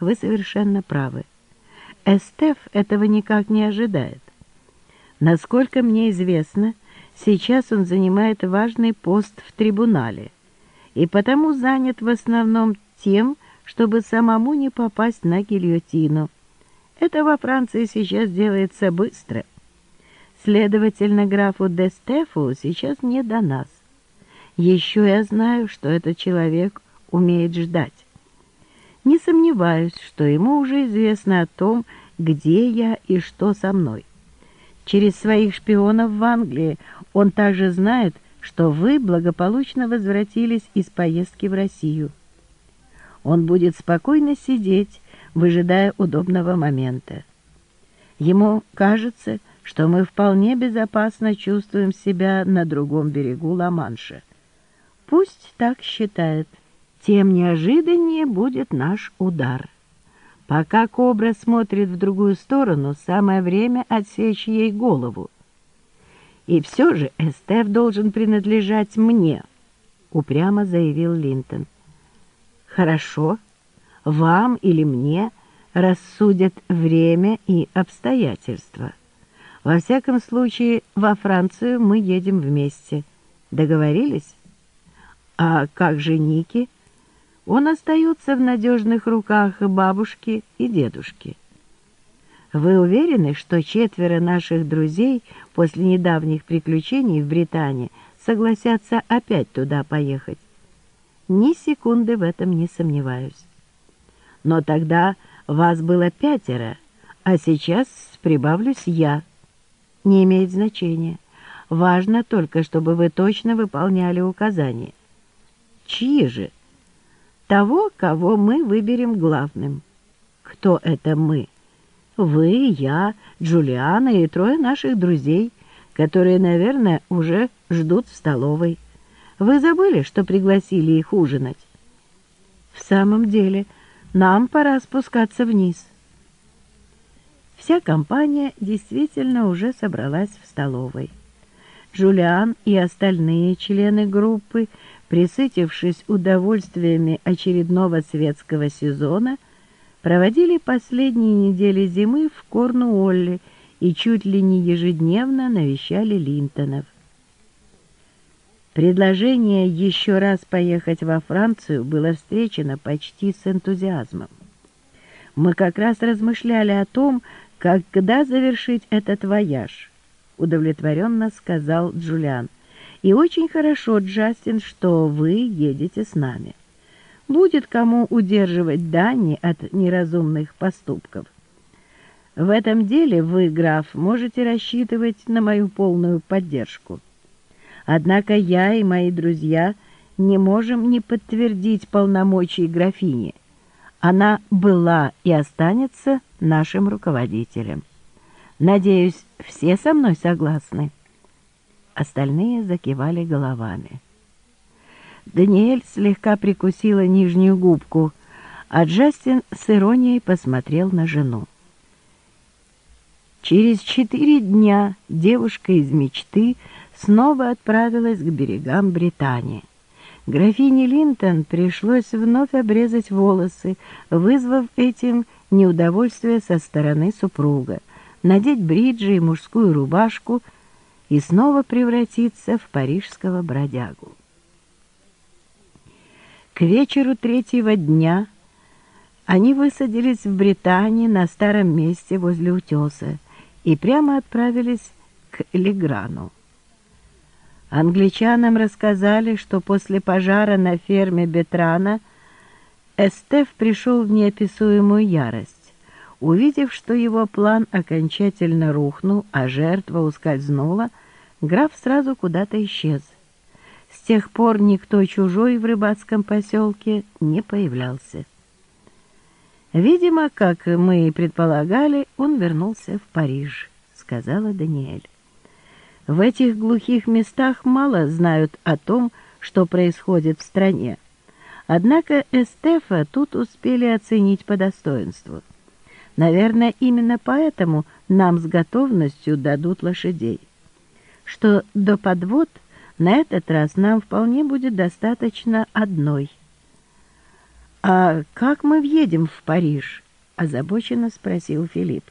вы совершенно правы. Эстеф этого никак не ожидает. Насколько мне известно, сейчас он занимает важный пост в трибунале и потому занят в основном тем, чтобы самому не попасть на гильотину. Это во Франции сейчас делается быстро. Следовательно, графу де Стефу сейчас не до нас. Еще я знаю, что этот человек умеет ждать. Не сомневаюсь, что ему уже известно о том, где я и что со мной. Через своих шпионов в Англии он также знает, что вы благополучно возвратились из поездки в Россию. Он будет спокойно сидеть, выжидая удобного момента. Ему кажется, что мы вполне безопасно чувствуем себя на другом берегу Ла-Манша. Пусть так считает, тем неожиданнее будет наш удар. Пока кобра смотрит в другую сторону, самое время отсечь ей голову. И все же Эстеф должен принадлежать мне, упрямо заявил Линтон. Хорошо, вам или мне рассудят время и обстоятельства. Во всяком случае, во Францию мы едем вместе. Договорились? А как же Ники? Он остается в надежных руках бабушки и дедушки. Вы уверены, что четверо наших друзей после недавних приключений в Британии согласятся опять туда поехать? Ни секунды в этом не сомневаюсь. Но тогда вас было пятеро, а сейчас прибавлюсь я не имеет значения. Важно только, чтобы вы точно выполняли указания. Чьи же? Того, кого мы выберем главным. Кто это мы? Вы, я, Джулиана и трое наших друзей, которые, наверное, уже ждут в столовой. Вы забыли, что пригласили их ужинать? В самом деле, нам пора спускаться вниз. Вся компания действительно уже собралась в столовой. Джулиан и остальные члены группы, присытившись удовольствиями очередного светского сезона, проводили последние недели зимы в Корнуолле и чуть ли не ежедневно навещали Линтонов. Предложение еще раз поехать во Францию было встречено почти с энтузиазмом. Мы как раз размышляли о том, «Когда завершить этот вояж?» — удовлетворенно сказал Джулиан. «И очень хорошо, Джастин, что вы едете с нами. Будет кому удерживать Дани от неразумных поступков. В этом деле вы, граф, можете рассчитывать на мою полную поддержку. Однако я и мои друзья не можем не подтвердить полномочий графини. Она была и останется нашим руководителем. Надеюсь, все со мной согласны?» Остальные закивали головами. Даниэль слегка прикусила нижнюю губку, а Джастин с иронией посмотрел на жену. Через четыре дня девушка из мечты снова отправилась к берегам Британии. Графине Линтон пришлось вновь обрезать волосы, вызвав этим неудовольствие со стороны супруга, надеть бриджи и мужскую рубашку и снова превратиться в парижского бродягу. К вечеру третьего дня они высадились в Британии на старом месте возле утеса и прямо отправились к Леграну. Англичанам рассказали, что после пожара на ферме Бетрана Эстеф пришел в неописуемую ярость. Увидев, что его план окончательно рухнул, а жертва ускользнула, граф сразу куда-то исчез. С тех пор никто чужой в рыбацком поселке не появлялся. «Видимо, как мы и предполагали, он вернулся в Париж», — сказала Даниэль. «В этих глухих местах мало знают о том, что происходит в стране. Однако Эстефа тут успели оценить по достоинству. Наверное, именно поэтому нам с готовностью дадут лошадей. Что до подвод, на этот раз нам вполне будет достаточно одной. «А как мы въедем в Париж?» — озабоченно спросил Филипп.